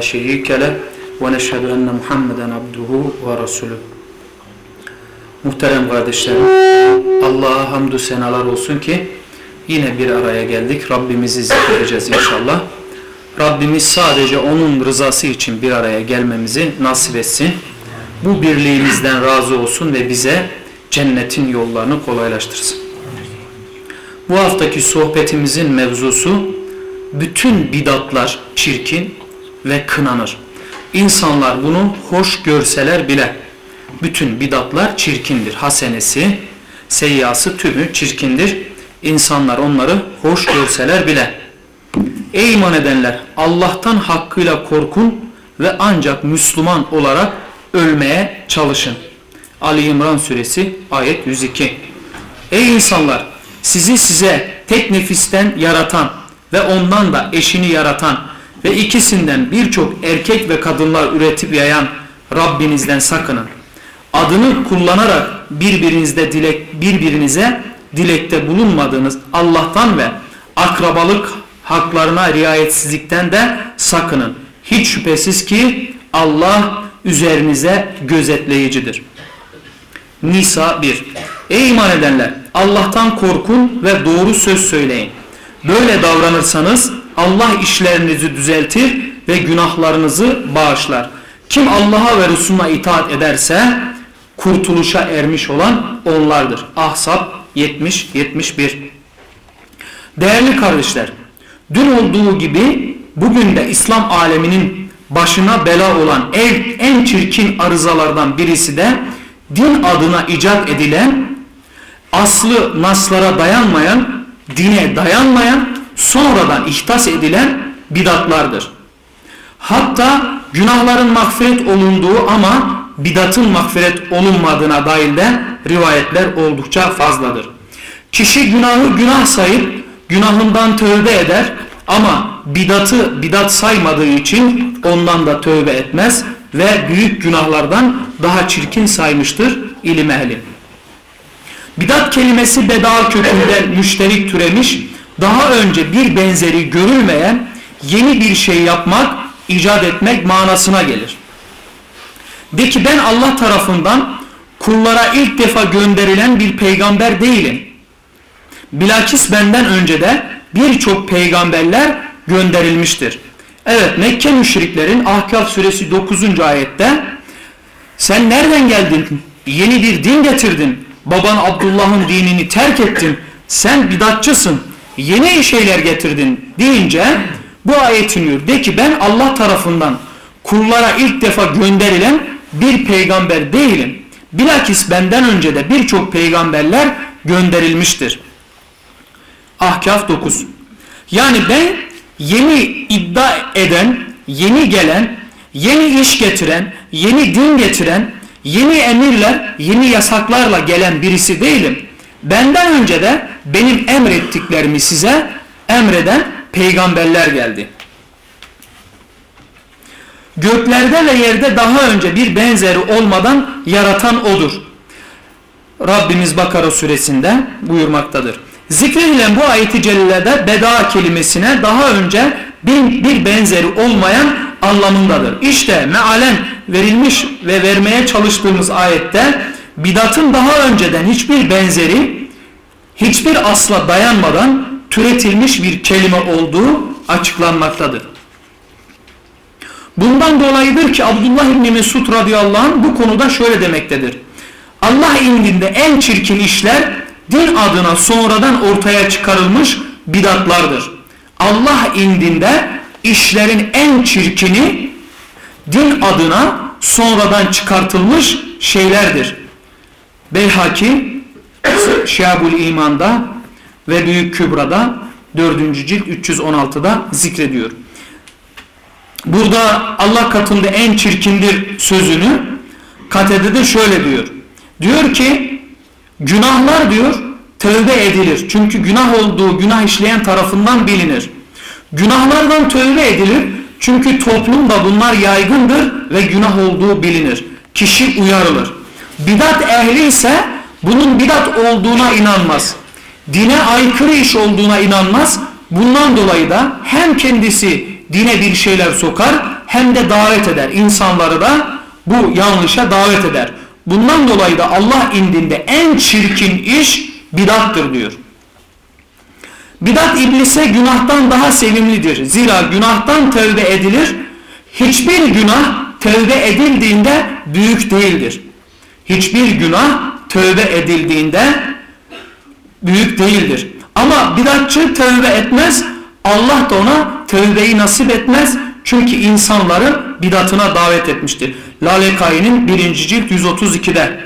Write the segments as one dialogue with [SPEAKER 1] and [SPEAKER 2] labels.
[SPEAKER 1] لا شريك له ونشهد أن محمدا عبده ورسوله Muhterem kardeşlerim, Allah'a hamdü senalar olsun ki yine bir araya geldik. Rabbimizi zikredeceğiz inşallah. Rabbimiz sadece onun rızası için bir araya gelmemizi nasip etsin. Bu birliğimizden razı olsun ve bize cennetin yollarını kolaylaştırsın. Bu haftaki sohbetimizin mevzusu bütün bidatlar çirkin ve kınanır. İnsanlar bunu hoş görseler bile bütün bidatlar çirkindir. Hasenesi, seyyası tümü çirkindir. İnsanlar onları hoş görseler bile. Ey iman edenler Allah'tan hakkıyla korkun ve ancak Müslüman olarak ölmeye çalışın. Ali İmran suresi ayet 102. Ey insanlar sizi size tek nefisten yaratan ve ondan da eşini yaratan ve ikisinden birçok erkek ve kadınlar üretip yayan Rabbinizden sakının. Adını kullanarak birbirinizde dilek birbirinize dilekte bulunmadığınız Allah'tan ve akrabalık haklarına riayetsizlikten de sakının. Hiç şüphesiz ki Allah üzerinize gözetleyicidir. Nisa 1 Ey iman edenler! Allah'tan korkun ve doğru söz söyleyin. Böyle davranırsanız Allah işlerinizi düzeltir ve günahlarınızı bağışlar. Kim Allah'a ve Resulüne itaat ederse kurtuluşa ermiş olan onlardır. Ahzab 70-71 Değerli kardeşler, dün olduğu gibi bugün de İslam aleminin başına bela olan en, en çirkin arızalardan birisi de din adına icat edilen, aslı naslara dayanmayan, dine dayanmayan, sonradan ihtas edilen bidatlardır. Hatta günahların mağfiret olunduğu ama bidatın mağfiret olunmadığına dair de rivayetler oldukça fazladır. Kişi günahı günah sayıp günahından tövbe eder ama bidatı bidat saymadığı için ondan da tövbe etmez ve büyük günahlardan daha çirkin saymıştır ilim ehli. Bidat kelimesi beda kökünden müşterik türemiş, daha önce bir benzeri görülmeyen yeni bir şey yapmak, icat etmek manasına gelir. De ki ben Allah tarafından kullara ilk defa gönderilen bir peygamber değilim. Bilakis benden önce de birçok peygamberler gönderilmiştir. Evet Mekke müşriklerin Ahkaf suresi 9. ayette sen nereden geldin? Yeni bir din getirdin. Baban Abdullah'ın dinini terk ettin. Sen bidatçısın. Yeni şeyler getirdin deyince bu ayet iniyor. De ki ben Allah tarafından kullara ilk defa gönderilen bir peygamber değilim. Bilakis benden önce de birçok peygamberler gönderilmiştir. Ahkaf 9. Yani ben yeni iddia eden, yeni gelen, yeni iş getiren, yeni din getiren, yeni emirler, yeni yasaklarla gelen birisi değilim. Benden önce de benim emrettiklerimi size emreden peygamberler geldi. Göklerde ve yerde daha önce bir benzeri olmadan yaratan odur. Rabbimiz Bakara suresinde buyurmaktadır. Zikredilen bu ayeti celilede beda kelimesine daha önce bir, bir benzeri olmayan anlamındadır. İşte mealen verilmiş ve vermeye çalıştığımız ayette bidatın daha önceden hiçbir benzeri hiçbir asla dayanmadan türetilmiş bir kelime olduğu açıklanmaktadır. Bundan dolayıdır ki Abdullah İbni Mesud radıyallahu anh bu konuda şöyle demektedir. Allah indinde en çirkin işler din adına sonradan ortaya çıkarılmış bidatlardır. Allah indinde işlerin en çirkini din adına sonradan çıkartılmış şeylerdir. Beyhaki Şiabul İman'da ve Büyük Kübra'da 4. cilt 316'da zikrediyor. Burada Allah katında en çirkindir sözünü katede de şöyle diyor. Diyor ki günahlar diyor tövbe edilir. Çünkü günah olduğu günah işleyen tarafından bilinir. Günahlardan tövbe edilir. Çünkü toplumda bunlar yaygındır ve günah olduğu bilinir. Kişi uyarılır. Bidat ehli ise bunun bidat olduğuna inanmaz. Dine aykırı iş olduğuna inanmaz. Bundan dolayı da hem kendisi dine bir şeyler sokar hem de davet eder. İnsanları da bu yanlışa davet eder. Bundan dolayı da Allah indinde en çirkin iş bidattır diyor. Bidat iblise günahtan daha sevimlidir. Zira günahtan tövbe edilir. Hiçbir günah tövbe edildiğinde büyük değildir. Hiçbir günah tövbe edildiğinde büyük değildir. Ama bidatçı tövbe etmez. Allah da ona tövbeyi nasip etmez. Çünkü insanları bidatına davet etmiştir. Lalekai'nin 1. cilt 132'de.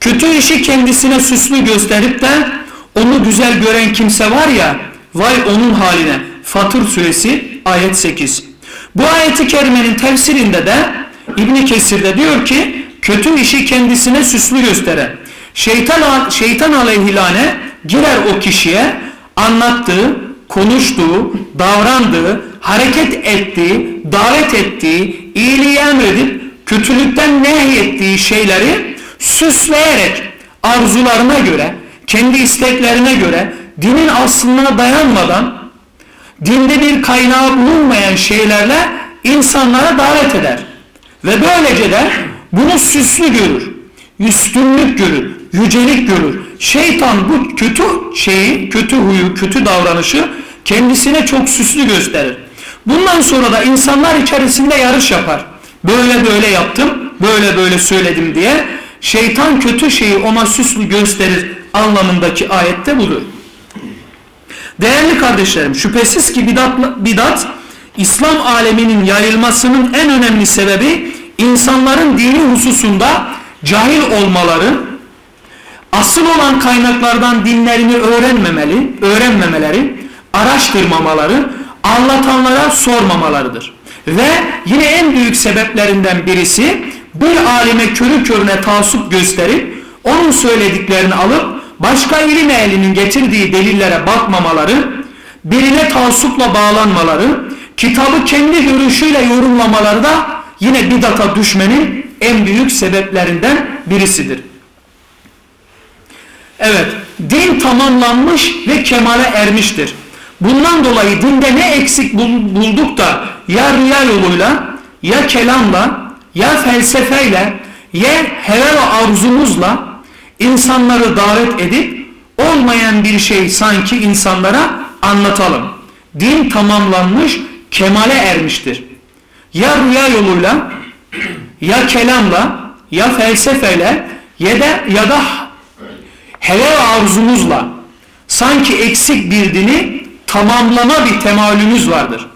[SPEAKER 1] Kötü işi kendisine süslü gösterip de onu güzel gören kimse var ya vay onun haline. Fatır suresi ayet 8. Bu ayeti kerimenin tefsirinde de İbni Kesir'de diyor ki kötü işi kendisine süslü gösteren şeytan, şeytan aleyhilane girer o kişiye anlattığı, konuştuğu, davrandığı, hareket ettiği, davet ettiği, iyiliği emredip kötülükten nehyettiği şeyleri süsleyerek arzularına göre, kendi isteklerine göre dinin aslına dayanmadan dinde bir kaynağı bulunmayan şeylerle insanlara davet eder. Ve böylece de bunu süslü görür, üstünlük görür, yücelik görür. Şeytan bu kötü şeyi, kötü huyu, kötü davranışı kendisine çok süslü gösterir. Bundan sonra da insanlar içerisinde yarış yapar. Böyle böyle yaptım, böyle böyle söyledim diye şeytan kötü şeyi ona süslü gösterir anlamındaki ayette budur. Değerli kardeşlerim şüphesiz ki bidat, bidat İslam aleminin yayılmasının en önemli sebebi insanların dini hususunda cahil olmaları, asıl olan kaynaklardan dinlerini öğrenmemeli, öğrenmemeleri, araştırmamaları, anlatanlara sormamalarıdır. Ve yine en büyük sebeplerinden birisi bir alime körü körüne taassup gösterip onun söylediklerini alıp başka ilim ehlinin getirdiği delillere bakmamaları, birine taassupla bağlanmaları, kitabı kendi görüşüyle yorumlamaları da yine bidata düşmenin en büyük sebeplerinden birisidir. Evet, din tamamlanmış ve kemale ermiştir. Bundan dolayı dinde ne eksik bulduk da ya rüya yoluyla, ya kelamla, ya felsefeyle, ya heve ve arzumuzla insanları davet edip olmayan bir şey sanki insanlara anlatalım. Din tamamlanmış, kemale ermiştir. Ya rüya yoluyla, ya kelamla, ya felsefeyle ya da, ya da heve ve arzumuzla sanki eksik bir dini tamamlama bir temalümüz vardır.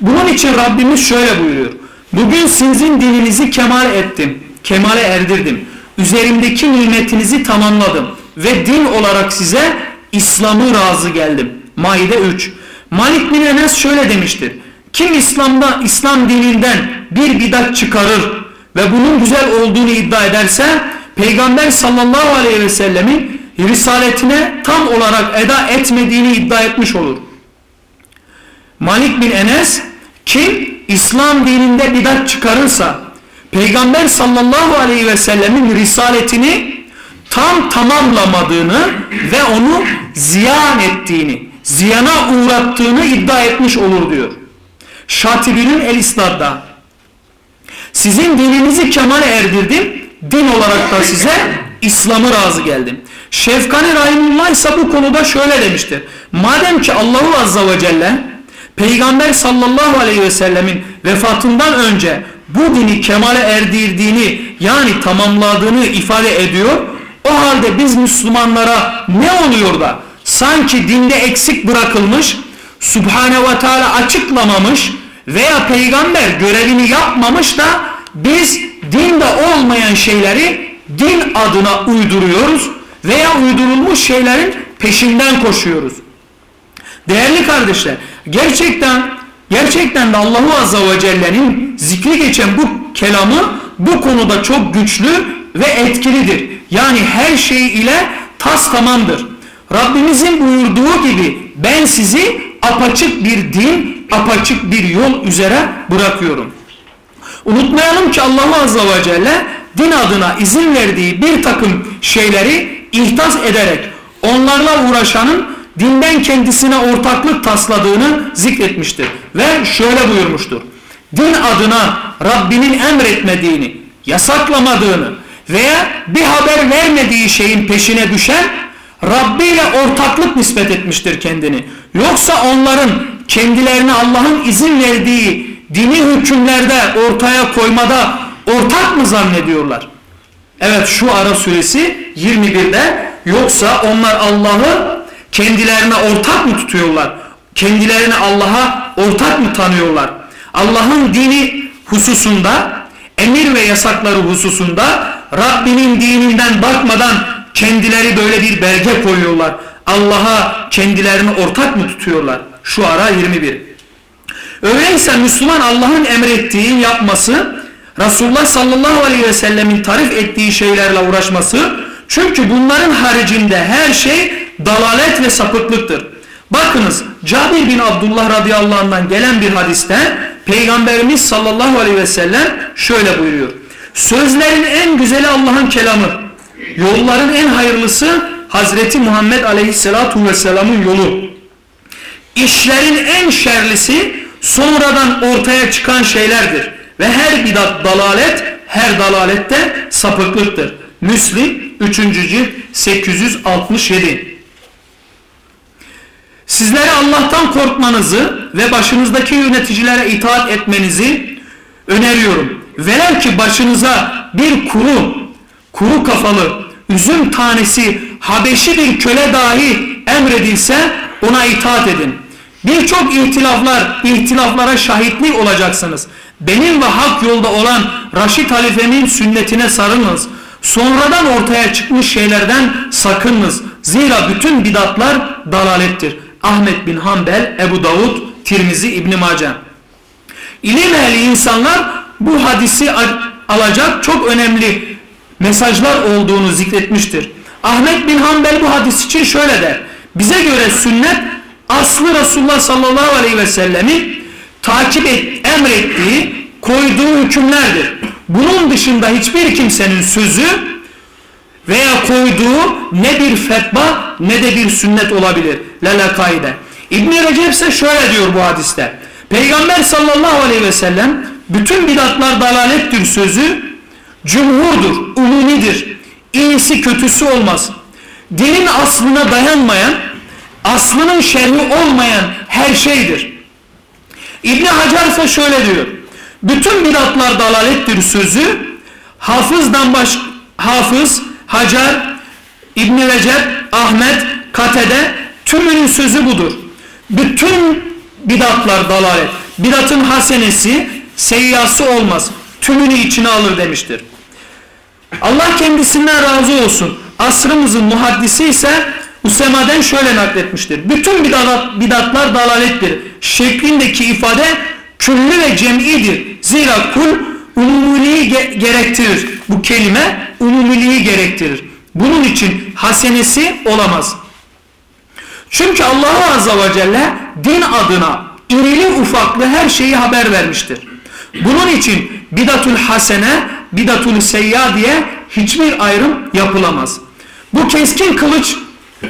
[SPEAKER 1] Bunun için Rabbimiz şöyle buyuruyor. Bugün sizin dininizi kemal ettim, kemale erdirdim. Üzerimdeki nimetinizi tamamladım ve din olarak size İslam'ı razı geldim. Maide 3. Malik bin Enes şöyle demiştir. Kim İslam'da İslam dininden bir bidat çıkarır ve bunun güzel olduğunu iddia ederse Peygamber sallallahu aleyhi ve sellemin risaletine tam olarak eda etmediğini iddia etmiş olur. Malik bin Enes kim İslam dininde bidat çıkarırsa Peygamber sallallahu aleyhi ve sellemin risaletini tam tamamlamadığını ve onu ziyan ettiğini, ziyana uğrattığını iddia etmiş olur diyor. Şatibi'nin El İsnad'da sizin dininizi kemale erdirdim, din olarak da size İslam'ı razı geldim. Şefkani Rahimullah ise bu konuda şöyle demiştir. Madem ki Allahu Azza ve Celle Peygamber sallallahu aleyhi ve sellemin vefatından önce bu dini kemale erdirdiğini yani tamamladığını ifade ediyor. O halde biz Müslümanlara ne oluyor da sanki dinde eksik bırakılmış, Subhane ve Teala açıklamamış veya peygamber görevini yapmamış da biz dinde olmayan şeyleri din adına uyduruyoruz veya uydurulmuş şeylerin peşinden koşuyoruz. Değerli kardeşler, gerçekten gerçekten de Allahu Azza ve Celle'nin zikri geçen bu kelamı bu konuda çok güçlü ve etkilidir. Yani her şey ile tas tamamdır. Rabbimizin buyurduğu gibi ben sizi apaçık bir din, apaçık bir yol üzere bırakıyorum. Unutmayalım ki Allah Azze ve Celle din adına izin verdiği bir takım şeyleri ihtas ederek onlarla uğraşanın dinden kendisine ortaklık tasladığını zikretmiştir. Ve şöyle buyurmuştur. din adına Rabbinin emretmediğini, yasaklamadığını veya bir haber vermediği şeyin peşine düşen Rabbi ile ortaklık nispet etmiştir kendini. Yoksa onların kendilerine Allah'ın izin verdiği dini hükümlerde ortaya koymada ortak mı zannediyorlar? Evet şu ara suresi 21'de yoksa onlar Allah'ı kendilerine ortak mı tutuyorlar? Kendilerini Allah'a ortak mı tanıyorlar? Allah'ın dini hususunda, emir ve yasakları hususunda Rabbinin dininden bakmadan kendileri böyle bir belge koyuyorlar. Allah'a kendilerini ortak mı tutuyorlar? Şu ara 21. Öyleyse Müslüman Allah'ın emrettiği yapması, Resulullah sallallahu aleyhi ve sellemin tarif ettiği şeylerle uğraşması, çünkü bunların haricinde her şey dalalet ve sapıklıktır. Bakınız Cabir bin Abdullah radıyallahu anh'dan gelen bir hadiste Peygamberimiz sallallahu aleyhi ve sellem şöyle buyuruyor. Sözlerin en güzeli Allah'ın kelamı. Yolların en hayırlısı Hazreti Muhammed aleyhissalatu vesselamın yolu. İşlerin en şerlisi sonradan ortaya çıkan şeylerdir. Ve her bidat dalalet, her dalalette sapıklıktır. Müslim 3. cilt 867 Sizlere Allah'tan korkmanızı ve başınızdaki yöneticilere itaat etmenizi öneriyorum. Velev ki başınıza bir kuru, kuru kafalı, üzüm tanesi Habeşi bir köle dahi emredilse ona itaat edin. Birçok ihtilaflar, ihtilaflara şahitlik olacaksınız. Benim ve hak yolda olan Raşid halifemin sünnetine sarılınız. Sonradan ortaya çıkmış şeylerden sakınınız. Zira bütün bidatlar dalalettir. Ahmet bin Hanbel, Ebu Davud, Tirmizi, İbn Mace. İlim ehli insanlar bu hadisi alacak çok önemli mesajlar olduğunu zikretmiştir. Ahmet bin Hanbel bu hadis için şöyle der. Bize göre sünnet aslı Resulullah sallallahu aleyhi ve sellemin takip et, emrettiği, koyduğu hükümlerdir. Bunun dışında hiçbir kimsenin sözü veya koyduğu ne bir fetva ne de bir sünnet olabilir. Lala kaide. İbn-i Recep ise şöyle diyor bu hadiste. Peygamber sallallahu aleyhi ve sellem bütün bidatlar dalalettir sözü cumhurdur, umumidir. İyisi kötüsü olmaz. Dinin aslına dayanmayan, aslının şerhi olmayan her şeydir. İbni Hacer ise şöyle diyor. Bütün bidatlar dalalettir sözü hafızdan baş hafız, Hacer, İbn Recep, Ahmet, Katede tümünün sözü budur. Bütün bidatlar dalalet. Bidatın hasenesi, seyyası olmaz. Tümünü içine alır demiştir. Allah kendisinden razı olsun. Asrımızın muhaddisi ise Usemaden şöyle nakletmiştir. Bütün bidat, bidatlar dalalettir. Şeklindeki ifade küllü ve cem'idir. Zira kul umumiliği ge gerektirir. Bu kelime umumiliği gerektirir. Bunun için hasenesi olamaz. Çünkü Allah Azze ve Celle din adına irili ufaklı her şeyi haber vermiştir. Bunun için bidatul hasene, bidatul seyya diye hiçbir ayrım yapılamaz. Bu keskin kılıç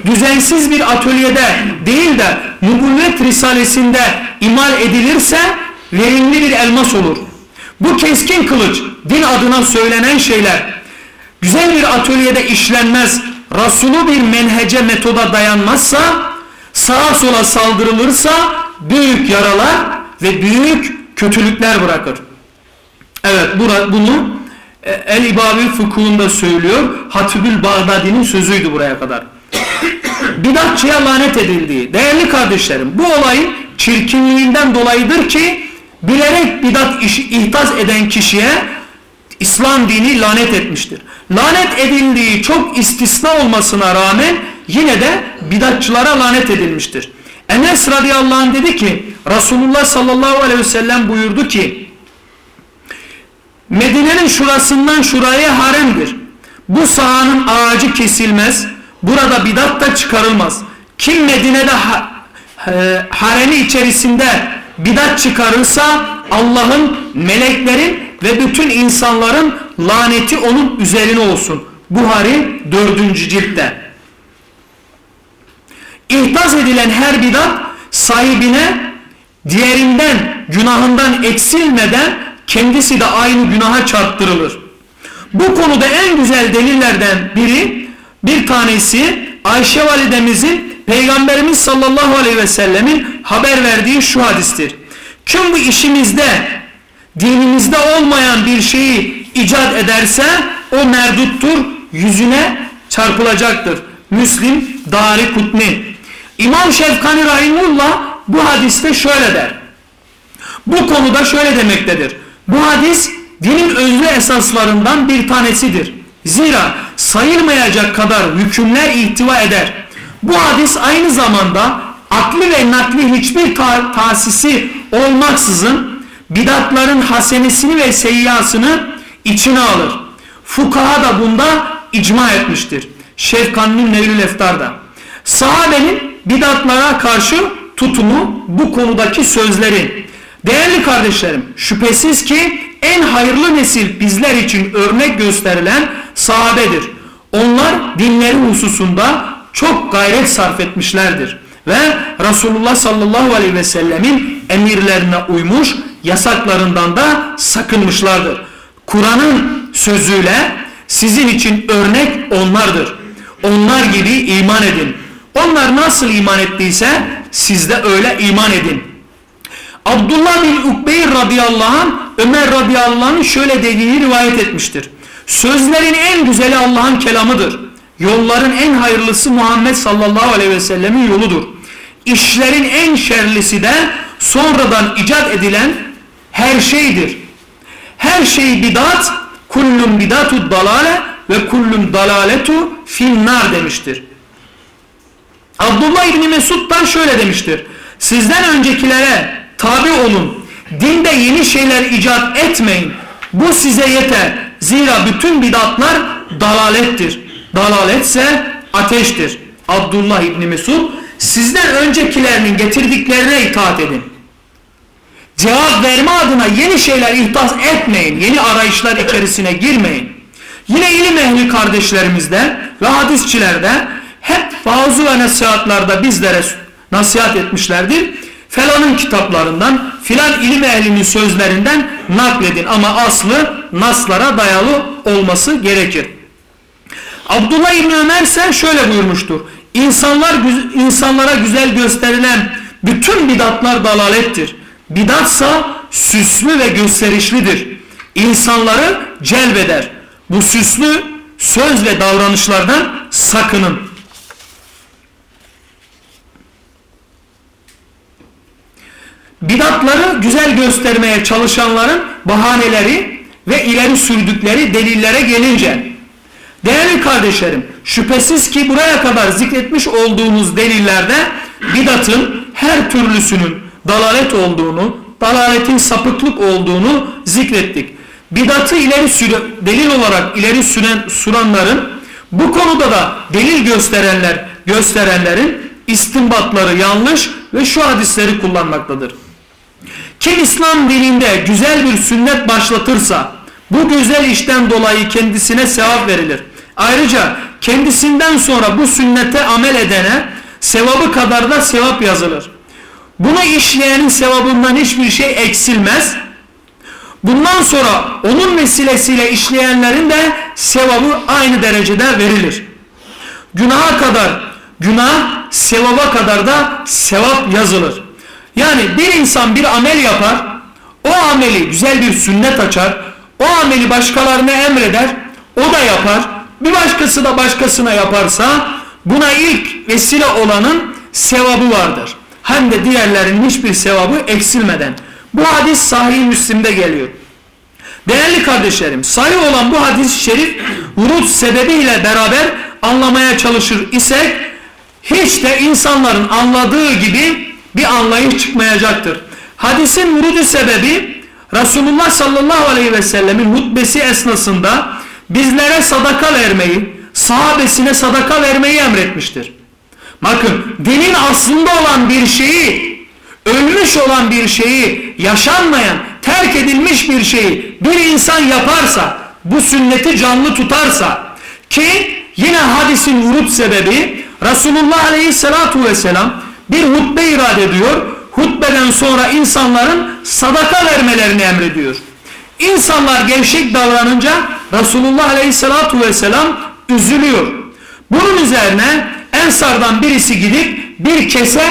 [SPEAKER 1] düzensiz bir atölyede değil de nübüvvet risalesinde imal edilirse verimli bir elmas olur. Bu keskin kılıç din adına söylenen şeyler güzel bir atölyede işlenmez, Resulü bir menhece metoda dayanmazsa, sağa sola saldırılırsa büyük yaralar ve büyük kötülükler bırakır. Evet bunu e, El-İbabi fıkhunda söylüyor. Hatibül Bağdadi'nin sözüydü buraya kadar. Bidatçıya lanet edildiği. Değerli kardeşlerim bu olayın çirkinliğinden dolayıdır ki bilerek bidat işi ihtas eden kişiye İslam dini lanet etmiştir. Lanet edildiği çok istisna olmasına rağmen yine de bidatçılara lanet edilmiştir. Enes radıyallahu anh dedi ki Resulullah sallallahu aleyhi ve sellem buyurdu ki Medine'nin şurasından şuraya haremdir. Bu sahanın ağacı kesilmez. Burada bidat da çıkarılmaz. Kim Medine'de ha, e, haremi içerisinde bidat çıkarırsa Allah'ın, meleklerin ve bütün insanların laneti onun üzerine olsun. Buhari 4. ciltte. İhtaz edilen her bidat sahibine diğerinden günahından eksilmeden kendisi de aynı günaha çarptırılır. Bu konuda en güzel delillerden biri bir tanesi Ayşe validemizin Peygamberimiz sallallahu aleyhi ve sellemin haber verdiği şu hadistir. Kim bu işimizde dinimizde olmayan bir şeyi icat ederse o merduttur, yüzüne çarpılacaktır. Müslim Dari Kutni. İmam Şefkani Rahimullah bu hadiste şöyle der. Bu konuda şöyle demektedir. Bu hadis dinin özlü esaslarından bir tanesidir. Zira sayılmayacak kadar hükümler ihtiva eder. Bu hadis aynı zamanda aklı ve nakli hiçbir ta tasisi olmaksızın bidatların hasenesini ve seyyasını içine alır. Fukaha da bunda icma etmiştir. Şefkan'ın Nevlül Eftar'da. Sahabenin bidatlara karşı tutumu bu konudaki sözleri. Değerli kardeşlerim şüphesiz ki en hayırlı nesil bizler için örnek gösterilen sahabedir. Onlar dinleri hususunda çok gayret sarf etmişlerdir. Ve Resulullah sallallahu aleyhi ve sellemin emirlerine uymuş, yasaklarından da sakınmışlardır. Kur'an'ın sözüyle sizin için örnek onlardır. Onlar gibi iman edin. Onlar nasıl iman ettiyse siz de öyle iman edin. Abdullah bin Ukbeyr radıyallahu anh Ömer radıyallahu anh'ın şöyle dediğini rivayet etmiştir. Sözlerin en güzeli Allah'ın kelamıdır. Yolların en hayırlısı Muhammed sallallahu aleyhi ve sellemin yoludur. İşlerin en şerlisi de sonradan icat edilen her şeydir. Her şey bidat, kullun bidatu dalale ve kullun dalaletu finnar demiştir. Abdullah İbni Mesud'dan şöyle demiştir. Sizden öncekilere tabi olun. Dinde yeni şeyler icat etmeyin. Bu size yeter. Zira bütün bidatlar dalalettir. Dalaletse ateştir. Abdullah İbni Mesud sizden öncekilerinin getirdiklerine itaat edin. Cevap verme adına yeni şeyler ihdas etmeyin. Yeni arayışlar içerisine girmeyin. Yine ilim ehli kardeşlerimizde ve hadisçilerde hep vaazı ve nasihatlarda bizlere nasihat etmişlerdir. Felanın kitaplarından, filan ilim ehlinin sözlerinden nakledin ama aslı naslara dayalı olması gerekir. Abdullah İbni Ömer ise şöyle buyurmuştur. İnsanlar, insanlara güzel gösterilen bütün bidatlar dalalettir. Bidatsa süslü ve gösterişlidir. İnsanları celbeder. Bu süslü söz ve davranışlardan sakının. Bidatları güzel göstermeye çalışanların bahaneleri ve ileri sürdükleri delillere gelince değerli kardeşlerim şüphesiz ki buraya kadar zikretmiş olduğunuz delillerde bidatın her türlüsünün dalalet olduğunu, dalaletin sapıklık olduğunu zikrettik. Bidatı ileri süre, delil olarak ileri süren suranların bu konuda da delil gösterenler gösterenlerin istinbatları yanlış ve şu hadisleri kullanmaktadır. Kim İslam dininde güzel bir sünnet başlatırsa bu güzel işten dolayı kendisine sevap verilir. Ayrıca kendisinden sonra bu sünnete amel edene sevabı kadar da sevap yazılır. Bunu işleyenin sevabından hiçbir şey eksilmez. Bundan sonra onun vesilesiyle işleyenlerin de sevabı aynı derecede verilir. Günaha kadar günah, sevaba kadar da sevap yazılır. Yani bir insan bir amel yapar, o ameli güzel bir sünnet açar, o ameli başkalarına emreder, o da yapar, bir başkası da başkasına yaparsa buna ilk vesile olanın sevabı vardır. Hem de diğerlerinin hiçbir sevabı eksilmeden. Bu hadis sahih Müslim'de geliyor. Değerli kardeşlerim, sahih olan bu hadis-i şerif vurut sebebiyle beraber anlamaya çalışır isek hiç de insanların anladığı gibi bir anlayış çıkmayacaktır. Hadisin vurudu sebebi Resulullah sallallahu aleyhi ve sellemin hutbesi esnasında bizlere sadaka vermeyi, sahabesine sadaka vermeyi emretmiştir. Bakın dinin aslında olan bir şeyi, ölmüş olan bir şeyi, yaşanmayan, terk edilmiş bir şeyi bir insan yaparsa, bu sünneti canlı tutarsa ki yine hadisin vurut sebebi Resulullah aleyhissalatu vesselam bir hutbe irade ediyor. hutbeden sonra insanların sadaka vermelerini emrediyor. İnsanlar gevşek davranınca Resulullah Aleyhisselatü Vesselam üzülüyor. Bunun üzerine Ensardan birisi gidip bir kese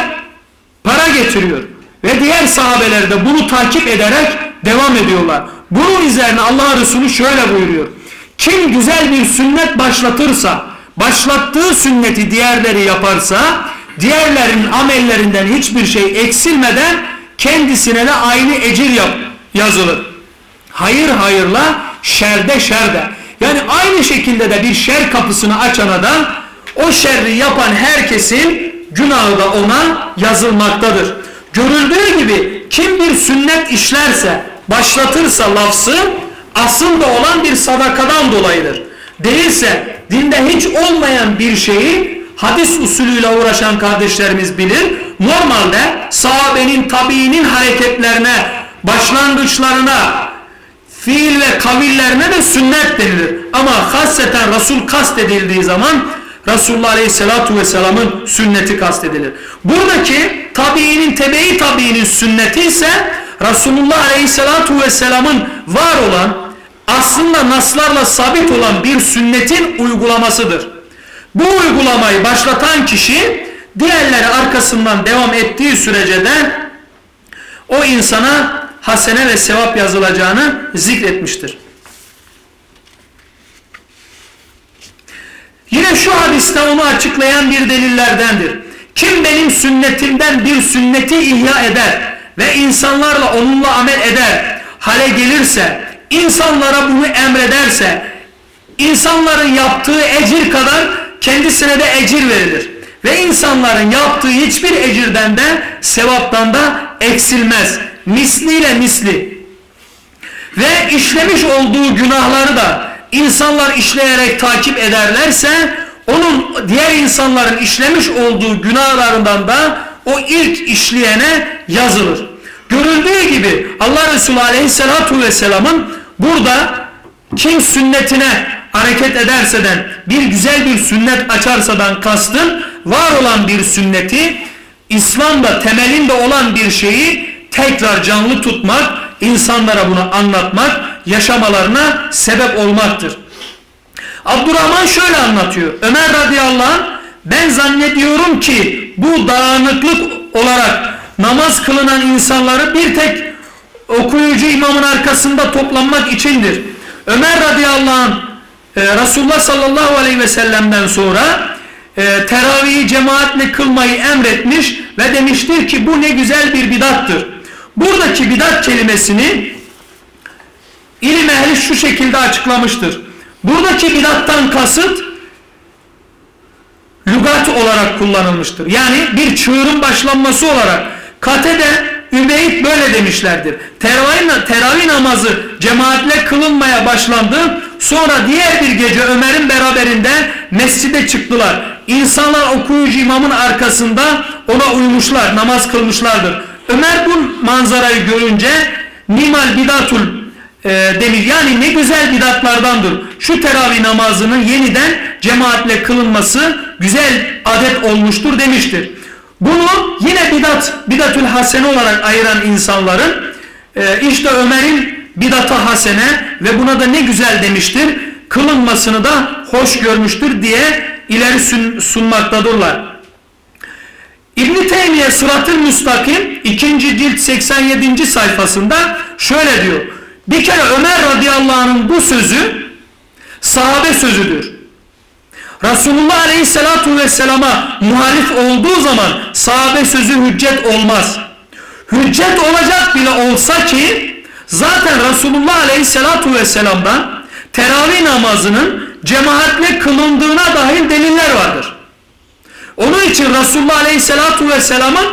[SPEAKER 1] para getiriyor. Ve diğer sahabeler de bunu takip ederek devam ediyorlar. Bunun üzerine Allah Resulü şöyle buyuruyor. Kim güzel bir sünnet başlatırsa, başlattığı sünneti diğerleri yaparsa, diğerlerinin amellerinden hiçbir şey eksilmeden kendisine de aynı ecir yap, yazılır. Hayır hayırla, şerde şerde. Yani aynı şekilde de bir şer kapısını açana da o şerri yapan herkesin günahı da ona yazılmaktadır. Görüldüğü gibi kim bir sünnet işlerse, başlatırsa lafzı aslında olan bir sadakadan dolayıdır. Değilse dinde hiç olmayan bir şeyi hadis usulüyle uğraşan kardeşlerimiz bilir. Normalde sahabenin tabiinin hareketlerine, başlangıçlarına, fiil ve kavillerine de sünnet denilir. Ama hasreten Resul kastedildiği zaman Resulullah Aleyhisselatü Vesselam'ın sünneti kastedilir. Buradaki tabiinin, tebeyi tabiinin sünneti ise Resulullah Aleyhisselatü Vesselam'ın var olan aslında naslarla sabit olan bir sünnetin uygulamasıdır. Bu uygulamayı başlatan kişi diğerleri arkasından devam ettiği sürece de o insana hasene ve sevap yazılacağını zikretmiştir. Yine şu hadiste onu açıklayan bir delillerdendir. Kim benim sünnetimden bir sünneti ihya eder ve insanlarla onunla amel eder hale gelirse, insanlara bunu emrederse, insanların yaptığı ecir kadar kendisine de ecir verilir. Ve insanların yaptığı hiçbir ecirden de sevaptan da eksilmez. Misliyle misli. Ve işlemiş olduğu günahları da insanlar işleyerek takip ederlerse onun diğer insanların işlemiş olduğu günahlarından da o ilk işleyene yazılır. Görüldüğü gibi Allah Resulü Aleyhisselatü Vesselam'ın burada kim sünnetine hareket ederseden bir güzel bir sünnet açarsadan kastın var olan bir sünneti İslam'da temelinde olan bir şeyi tekrar canlı tutmak, insanlara bunu anlatmak, yaşamalarına sebep olmaktır. Abdurrahman şöyle anlatıyor. Ömer radıyallahu anh ben zannediyorum ki bu dağınıklık olarak namaz kılınan insanları bir tek okuyucu imamın arkasında toplanmak içindir. Ömer radıyallahu anh e, Resulullah sallallahu aleyhi ve sellem'den sonra e, teravihi cemaatle kılmayı emretmiş ve demiştir ki bu ne güzel bir bidattır. Buradaki bidat kelimesini ilim ehli şu şekilde açıklamıştır. Buradaki bidattan kasıt lügat olarak kullanılmıştır. Yani bir çığırın başlanması olarak katede Übeyt böyle demişlerdir. Teravih, teravih namazı cemaatle kılınmaya başlandı. Sonra diğer bir gece Ömer'in beraberinde mescide çıktılar. İnsanlar okuyucu imamın arkasında ona uymuşlar, namaz kılmışlardır. Ömer bu manzarayı görünce nimal bidatul e, demir yani ne güzel bidatlardandır. Şu teravih namazının yeniden cemaatle kılınması güzel adet olmuştur demiştir. Bunu yine bidat, bidatül hasene olarak ayıran insanların e, işte Ömer'in bidatı hasene ve buna da ne güzel demiştir. Kılınmasını da hoş görmüştür diye ileri sun, sunmaktadırlar. İbn-i Teymiye Sırat-ı Müstakim 2. cilt 87. sayfasında şöyle diyor. Bir kere Ömer radıyallahu anh'ın bu sözü sahabe sözüdür. Resulullah aleyhissalatu vesselama muhalif olduğu zaman sahabe sözü hüccet olmaz. Hüccet olacak bile olsa ki zaten Resulullah aleyhissalatu vesselamdan teravih namazının cemaatle kılındığına dair deliller vardır. Onun için Resulullah aleyhissalatu vesselamın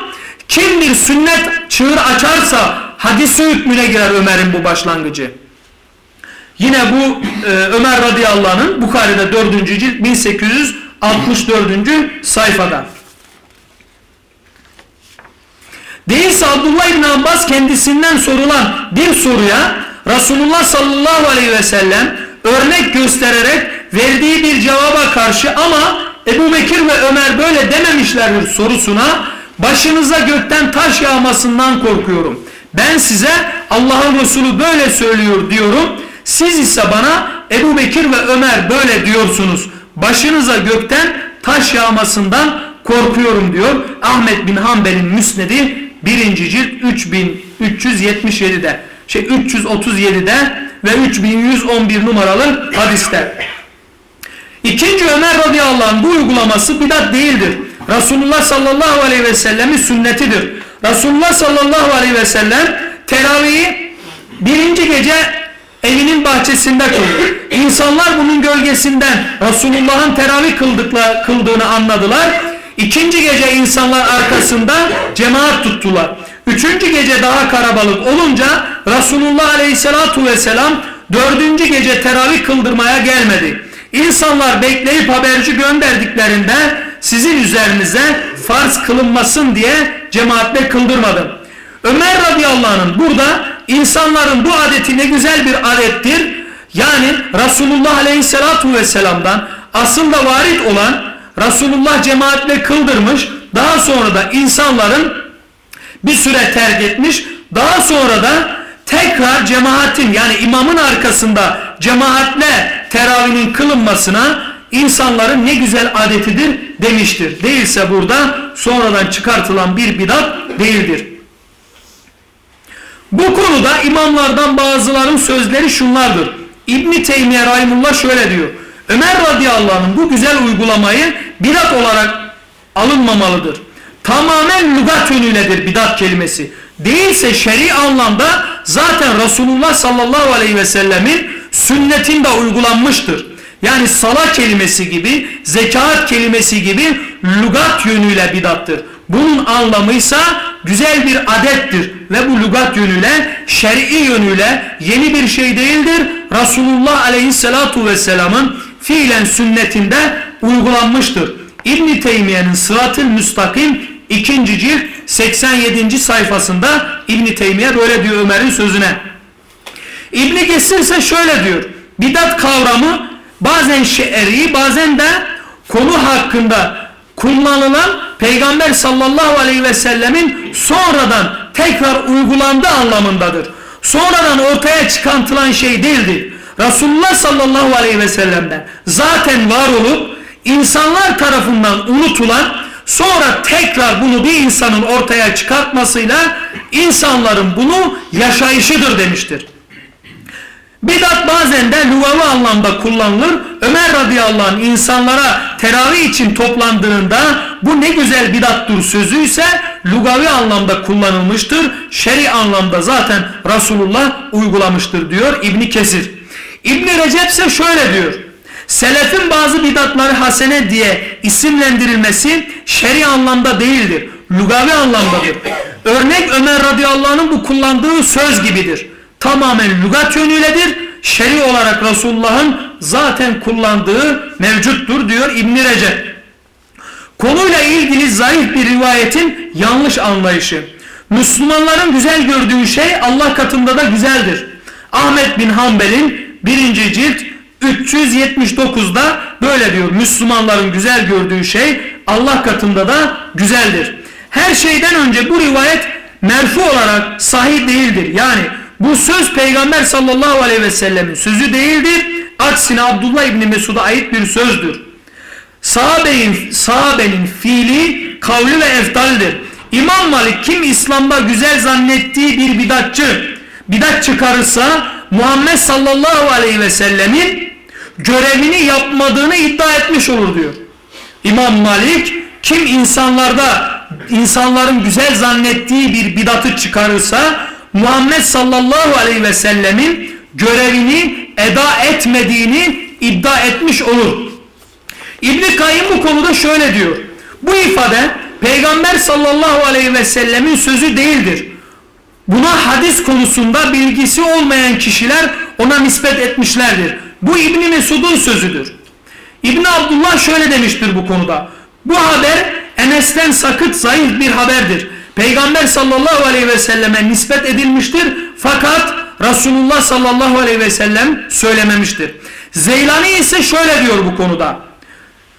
[SPEAKER 1] kim bir sünnet çığır açarsa hadisi hükmüne girer Ömer'in bu başlangıcı. Yine bu e, Ömer radıyallahu anh'ın Bukhari'de 4. cilt 1864. sayfada. Değilse Abdullah İbn Abbas kendisinden sorulan bir soruya Resulullah sallallahu aleyhi ve sellem örnek göstererek verdiği bir cevaba karşı ama Ebu Bekir ve Ömer böyle dememişlerdir sorusuna Başınıza gökten taş yağmasından korkuyorum. Ben size Allah'ın Resulü böyle söylüyor diyorum. Siz ise bana Ebu Bekir ve Ömer böyle diyorsunuz. Başınıza gökten taş yağmasından korkuyorum diyor. Ahmet bin Hanbel'in müsnedi 1. cilt 3377'de şey 337'de ve 3111 numaralı hadiste. İkinci Ömer radıyallahu anh bu uygulaması bidat değildir. Resulullah sallallahu aleyhi ve sellemin sünnetidir. Resulullah sallallahu aleyhi ve sellem teravihi birinci gece evinin bahçesinde kıldı. İnsanlar bunun gölgesinden Resulullah'ın teravih kıldıkla, kıldığını anladılar. İkinci gece insanlar arkasında cemaat tuttular. Üçüncü gece daha karabalık olunca Resulullah aleyhissalatu vesselam dördüncü gece teravih kıldırmaya gelmedi. İnsanlar bekleyip haberci gönderdiklerinde sizin üzerinize farz kılınmasın diye cemaatle kıldırmadım. Ömer radıyallahu anh'ın burada insanların bu adeti ne güzel bir adettir. Yani Resulullah aleyhissalatu vesselam'dan aslında varit olan Resulullah cemaatle kıldırmış. Daha sonra da insanların bir süre terk etmiş. Daha sonra da tekrar cemaatin yani imamın arkasında cemaatle teravinin kılınmasına insanların ne güzel adetidir demiştir. Değilse burada sonradan çıkartılan bir bidat değildir. Bu konuda imamlardan bazıların sözleri şunlardır. İbni Teymiye Rahimullah şöyle diyor. Ömer radıyallahu anh'ın bu güzel uygulamayı bidat olarak alınmamalıdır. Tamamen lügat yönüyledir bidat kelimesi. Değilse şer'i anlamda zaten Resulullah sallallahu aleyhi ve sellemin sünnetinde uygulanmıştır. Yani sala kelimesi gibi, zekat kelimesi gibi lügat yönüyle bidattır. Bunun anlamıysa güzel bir adettir ve bu lügat yönüyle, şer'i yönüyle yeni bir şey değildir. Resulullah aleyhissalatu vesselamın fiilen sünnetinde uygulanmıştır. İbn Teymiye'nin Sırat-ı Müstakim 2. cilt 87. sayfasında İbn Teymiye böyle diyor Ömer'in sözüne. İbn Kesir ise şöyle diyor. Bidat kavramı bazen şer'i bazen de konu hakkında kullanılan Peygamber sallallahu aleyhi ve sellemin sonradan tekrar uygulandığı anlamındadır. Sonradan ortaya çıkantılan şey değildir. Resulullah sallallahu aleyhi ve sellem'den zaten var olup insanlar tarafından unutulan sonra tekrar bunu bir insanın ortaya çıkartmasıyla insanların bunu yaşayışıdır demiştir. Bidat bazen de lugavi anlamda kullanılır. Ömer radıyallahu anh insanlara teravih için toplandığında bu ne güzel bidattur sözü ise lugavi anlamda kullanılmıştır. Şer'i anlamda zaten Resulullah uygulamıştır diyor İbni Kesir. İbni Recep ise şöyle diyor. Selefin bazı bidatları hasene diye isimlendirilmesi şer'i anlamda değildir. Lugavi anlamdadır. Örnek Ömer radıyallahu anh'ın bu kullandığı söz gibidir tamamen lügat yönüyledir. Şer'i olarak Resulullah'ın zaten kullandığı mevcuttur diyor İbn Recep. Konuyla ilgili zayıf bir rivayetin yanlış anlayışı. Müslümanların güzel gördüğü şey Allah katında da güzeldir. Ahmet bin Hanbel'in 1. cilt 379'da böyle diyor. Müslümanların güzel gördüğü şey Allah katında da güzeldir. Her şeyden önce bu rivayet merfu olarak sahih değildir. Yani bu söz Peygamber sallallahu aleyhi ve sellemin sözü değildir. Aksine Abdullah İbni Mesud'a ait bir sözdür. Sahabenin, sahabenin fiili, kavli ve eftaldir. İmam Malik kim İslam'da güzel zannettiği bir bidatçı, bidat çıkarırsa Muhammed sallallahu aleyhi ve sellemin görevini yapmadığını iddia etmiş olur diyor. İmam Malik kim insanlarda insanların güzel zannettiği bir bidatı çıkarırsa Muhammed sallallahu aleyhi ve sellemin görevini eda etmediğini iddia etmiş olur. İbn Kayyım bu konuda şöyle diyor. Bu ifade Peygamber sallallahu aleyhi ve sellemin sözü değildir. Buna hadis konusunda bilgisi olmayan kişiler ona nispet etmişlerdir. Bu İbni Mesud'un sözüdür. İbn Abdullah şöyle demiştir bu konuda. Bu haber Enes'ten sakıt zayıf bir haberdir. Peygamber sallallahu aleyhi ve selleme nispet edilmiştir. Fakat Resulullah sallallahu aleyhi ve sellem söylememiştir. Zeylani ise şöyle diyor bu konuda.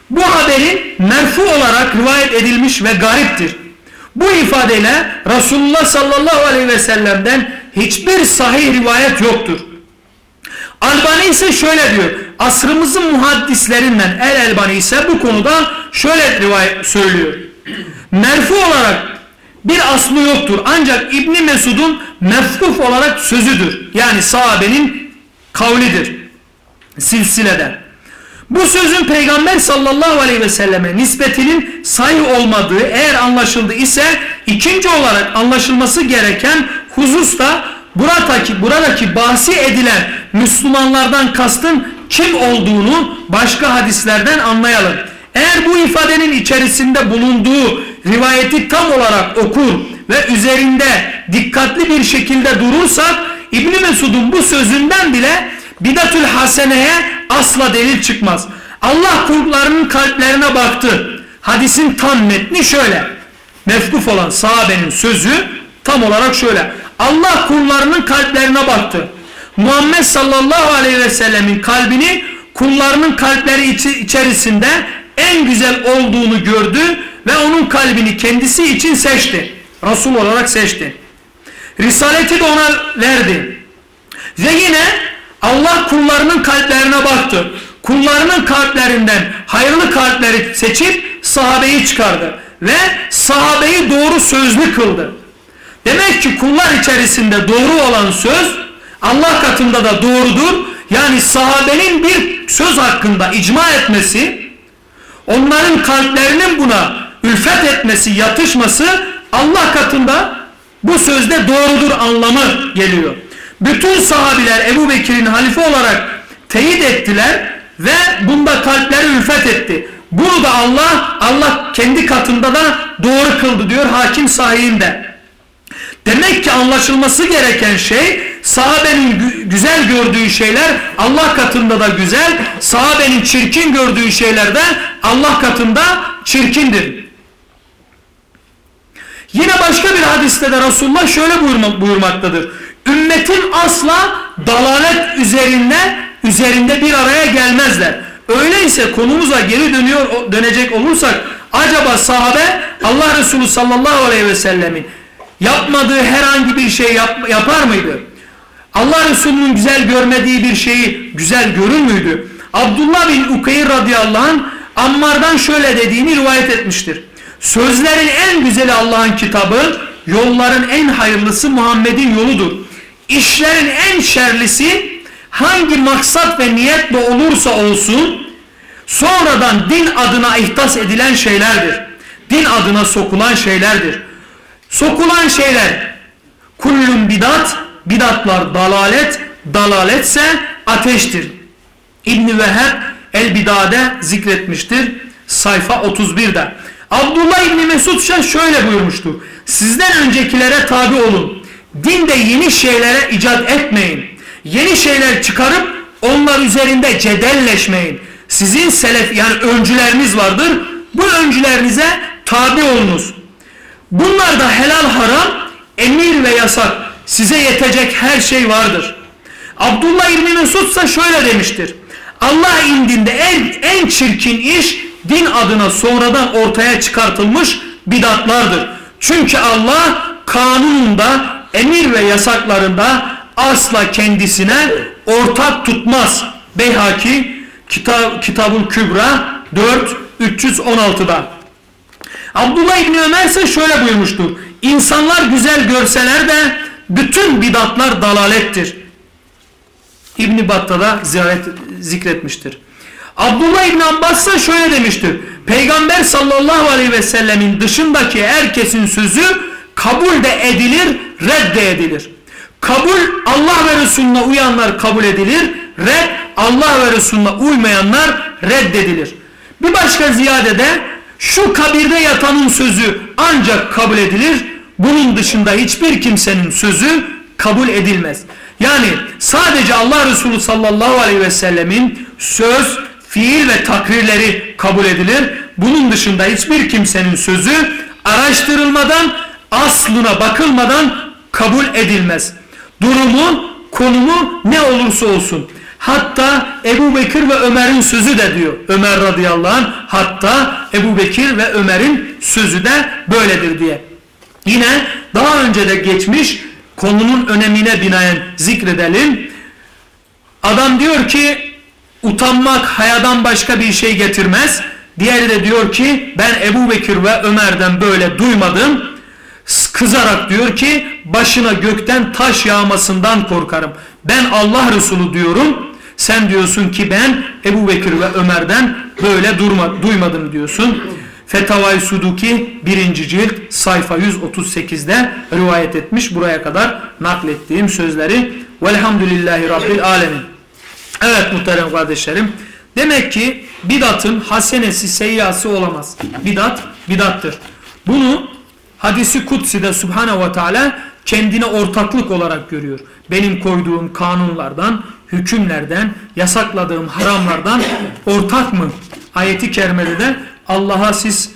[SPEAKER 1] Bu haberin merfu olarak rivayet edilmiş ve gariptir. Bu ifadeyle Resulullah sallallahu aleyhi ve sellem'den hiçbir sahih rivayet yoktur. Albani ise şöyle diyor. Asrımızın muhaddislerinden El Albani ise bu konuda şöyle rivayet söylüyor. Merfu olarak bir aslı yoktur. Ancak İbni Mesud'un mefkuf olarak sözüdür. Yani sahabenin kavlidir. Silsileden. Bu sözün Peygamber sallallahu aleyhi ve selleme nispetinin sahih olmadığı eğer anlaşıldı ise ikinci olarak anlaşılması gereken husus da buradaki, buradaki bahsi edilen Müslümanlardan kastın kim olduğunu başka hadislerden anlayalım. Eğer bu ifadenin içerisinde bulunduğu rivayeti tam olarak okur ve üzerinde dikkatli bir şekilde durursak İbni Mesud'un bu sözünden bile bidatül haseneye asla delil çıkmaz. Allah kullarının kalplerine baktı. Hadisin tam metni şöyle. Mefkuf olan sahabenin sözü tam olarak şöyle. Allah kullarının kalplerine baktı. Muhammed sallallahu aleyhi ve sellemin kalbini kullarının kalpleri içerisinde en güzel olduğunu gördü ve onun kalbini kendisi için seçti. Resul olarak seçti. Risaleti de ona verdi. Ve yine Allah kullarının kalplerine baktı. Kullarının kalplerinden hayırlı kalpleri seçip sahabeyi çıkardı. Ve sahabeyi doğru sözlü kıldı. Demek ki kullar içerisinde doğru olan söz Allah katında da doğrudur. Yani sahabenin bir söz hakkında icma etmesi, onların kalplerinin buna ülfet etmesi, yatışması Allah katında bu sözde doğrudur anlamı geliyor. Bütün sahabiler Ebu Bekir'in halife olarak teyit ettiler ve bunda kalpleri ülfet etti. Bunu da Allah, Allah kendi katında da doğru kıldı diyor hakim sahihinde. Demek ki anlaşılması gereken şey sahabenin güzel gördüğü şeyler Allah katında da güzel, sahabenin çirkin gördüğü şeyler de Allah katında çirkindir. Yine başka bir hadiste de Resulullah şöyle buyurmaktadır. Ümmetin asla dalalet üzerinde üzerinde bir araya gelmezler. Öyleyse konumuza geri dönüyor dönecek olursak acaba sahabe Allah Resulü sallallahu aleyhi ve sellemin yapmadığı herhangi bir şey yap, yapar mıydı? Allah Resulü'nün güzel görmediği bir şeyi güzel görür müydü? Abdullah bin Ukeyr radıyallahu anh Ammar'dan şöyle dediğini rivayet etmiştir. Sözlerin en güzeli Allah'ın kitabı, yolların en hayırlısı Muhammed'in yoludur. İşlerin en şerlisi hangi maksat ve niyetle olursa olsun sonradan din adına ihtas edilen şeylerdir. Din adına sokulan şeylerdir. Sokulan şeyler kullun bidat, bidatlar dalalet, dalaletse ateştir. İbn-i Veheb El-Bidade zikretmiştir sayfa 31'de. Abdullah İbni Mesud şöyle buyurmuştur. Sizden öncekilere tabi olun. Dinde yeni şeylere icat etmeyin. Yeni şeyler çıkarıp onlar üzerinde cedelleşmeyin. Sizin selef yani öncüleriniz vardır. Bu öncülerinize tabi olunuz. Bunlar da helal haram, emir ve yasak. Size yetecek her şey vardır. Abdullah İbni Mesud ise şöyle demiştir. Allah indinde en, en çirkin iş din adına sonradan ortaya çıkartılmış bidatlardır. Çünkü Allah kanununda, emir ve yasaklarında asla kendisine ortak tutmaz. Beyhaki Kitab, Kitabul Kübra 4 316'da. Abdullah İbni Ömer ise şöyle buyurmuştur. İnsanlar güzel görseler de bütün bidatlar dalalettir. İbni Batta'da ziyaret zikretmiştir. Abdullah İbni Abbas ise şöyle demiştir. Peygamber sallallahu aleyhi ve sellemin dışındaki herkesin sözü kabul de edilir, redde edilir. Kabul Allah ve Resulüne uyanlar kabul edilir, red Allah ve Resulüne uymayanlar reddedilir. Bir başka ziyadede şu kabirde yatanın sözü ancak kabul edilir, bunun dışında hiçbir kimsenin sözü kabul edilmez. Yani sadece Allah Resulü sallallahu aleyhi ve sellemin söz, fiil ve takrirleri kabul edilir. Bunun dışında hiçbir kimsenin sözü araştırılmadan, aslına bakılmadan kabul edilmez. Durumu, konumu ne olursa olsun. Hatta Ebu Bekir ve Ömer'in sözü de diyor. Ömer radıyallahu anh hatta Ebu Bekir ve Ömer'in sözü de böyledir diye. Yine daha önce de geçmiş konunun önemine binaen zikredelim. Adam diyor ki utanmak hayadan başka bir şey getirmez. Diğeri de diyor ki ben Ebu Bekir ve Ömer'den böyle duymadım. Kızarak diyor ki başına gökten taş yağmasından korkarım. Ben Allah Resulü diyorum. Sen diyorsun ki ben Ebu Bekir ve Ömer'den böyle durma, duymadım diyorsun. Fetavai Suduki 1. cilt sayfa 138'de rivayet etmiş. Buraya kadar naklettiğim sözleri. Velhamdülillahi Rabbil Alemin. Evet muhterem kardeşlerim. Demek ki bidatın hasenesi seyyası olamaz. Bidat bidattır. Bunu hadisi kutsi'de Subhanahu ve Teala kendine ortaklık olarak görüyor. Benim koyduğum kanunlardan, hükümlerden, yasakladığım haramlardan ortak mı? Ayeti kerimede de Allah'a siz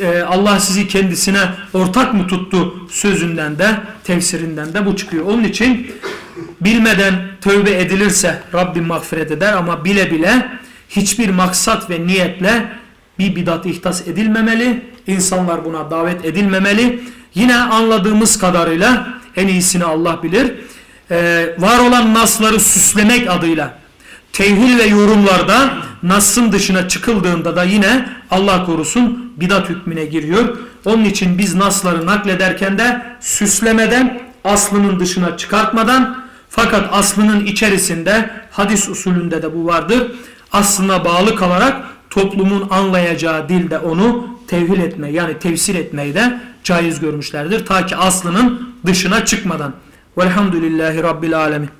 [SPEAKER 1] e, Allah sizi kendisine ortak mı tuttu sözünden de tefsirinden de bu çıkıyor. Onun için bilmeden tövbe edilirse Rabbim mağfiret eder ama bile bile hiçbir maksat ve niyetle bir bidat ihtas edilmemeli. İnsanlar buna davet edilmemeli. Yine anladığımız kadarıyla en iyisini Allah bilir. Ee, var olan nasları süslemek adıyla tevhil ve yorumlarda Nas'ın dışına çıkıldığında da yine Allah korusun bidat hükmüne giriyor. Onun için biz Nas'ları naklederken de süslemeden aslının dışına çıkartmadan fakat aslının içerisinde hadis usulünde de bu vardır. Aslına bağlı kalarak toplumun anlayacağı dilde onu tevhil etme yani tefsir etmeyi de caiz görmüşlerdir. Ta ki aslının dışına çıkmadan. Velhamdülillahi Rabbil Alemin.